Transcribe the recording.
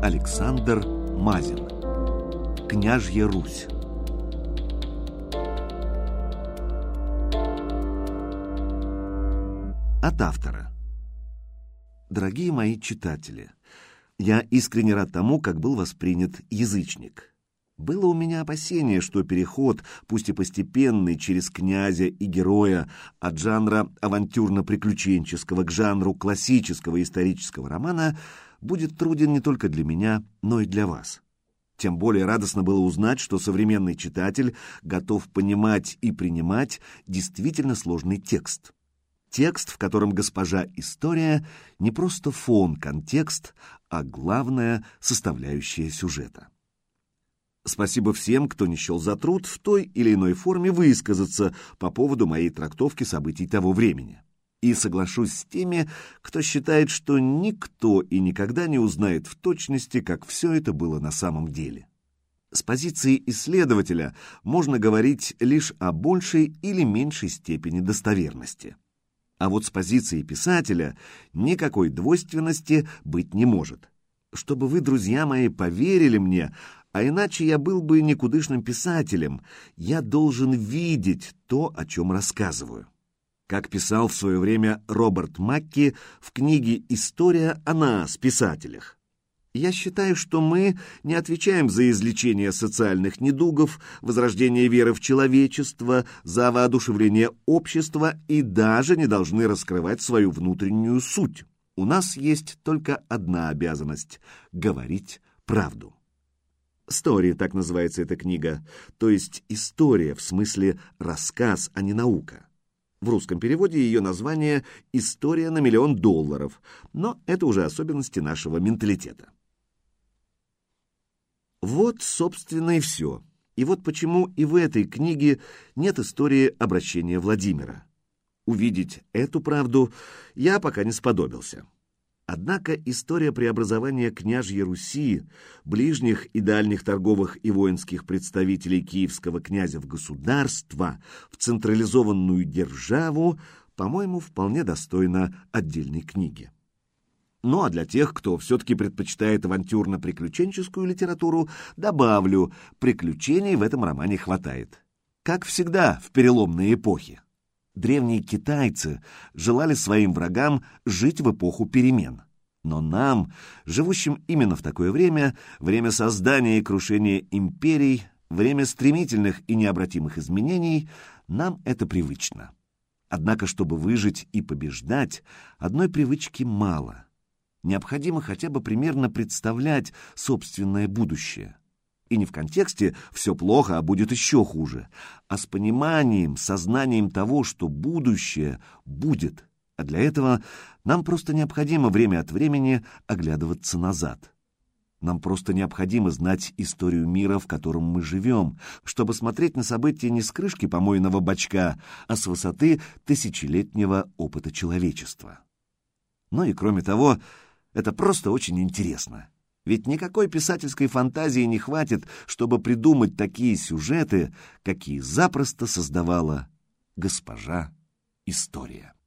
Александр Мазин. Княжья Русь. От автора. Дорогие мои читатели, я искренне рад тому, как был воспринят язычник. Было у меня опасение, что переход, пусть и постепенный, через князя и героя от жанра авантюрно-приключенческого к жанру классического исторического романа будет труден не только для меня, но и для вас. Тем более радостно было узнать, что современный читатель готов понимать и принимать действительно сложный текст. Текст, в котором госпожа история не просто фон, контекст, а главная составляющая сюжета. Спасибо всем, кто не счел за труд в той или иной форме высказаться по поводу моей трактовки событий того времени. И соглашусь с теми, кто считает, что никто и никогда не узнает в точности, как все это было на самом деле. С позиции исследователя можно говорить лишь о большей или меньшей степени достоверности. А вот с позиции писателя никакой двойственности быть не может. Чтобы вы, друзья мои, поверили мне, а иначе я был бы никудышным писателем. Я должен видеть то, о чем рассказываю. Как писал в свое время Роберт Макки в книге «История о нас, писателях». Я считаю, что мы не отвечаем за излечение социальных недугов, возрождение веры в человечество, за воодушевление общества и даже не должны раскрывать свою внутреннюю суть. У нас есть только одна обязанность — говорить правду. «Стори» — так называется эта книга, то есть история в смысле рассказ, а не наука. В русском переводе ее название «История на миллион долларов», но это уже особенности нашего менталитета. Вот, собственно, и все. И вот почему и в этой книге нет истории обращения Владимира. Увидеть эту правду я пока не сподобился. Однако история преобразования княжьей Руси, ближних и дальних торговых и воинских представителей киевского князя в государство, в централизованную державу, по-моему, вполне достойна отдельной книги. Ну а для тех, кто все-таки предпочитает авантюрно-приключенческую литературу, добавлю, приключений в этом романе хватает. Как всегда в переломные эпохи древние китайцы желали своим врагам жить в эпоху перемен. Но нам, живущим именно в такое время, время создания и крушения империй, время стремительных и необратимых изменений, нам это привычно. Однако, чтобы выжить и побеждать, одной привычки мало. Необходимо хотя бы примерно представлять собственное будущее. И не в контексте «все плохо, а будет еще хуже», а с пониманием, сознанием того, что будущее будет. А для этого нам просто необходимо время от времени оглядываться назад. Нам просто необходимо знать историю мира, в котором мы живем, чтобы смотреть на события не с крышки помойного бачка, а с высоты тысячелетнего опыта человечества. Ну и кроме того, это просто очень интересно. Ведь никакой писательской фантазии не хватит, чтобы придумать такие сюжеты, какие запросто создавала госпожа История.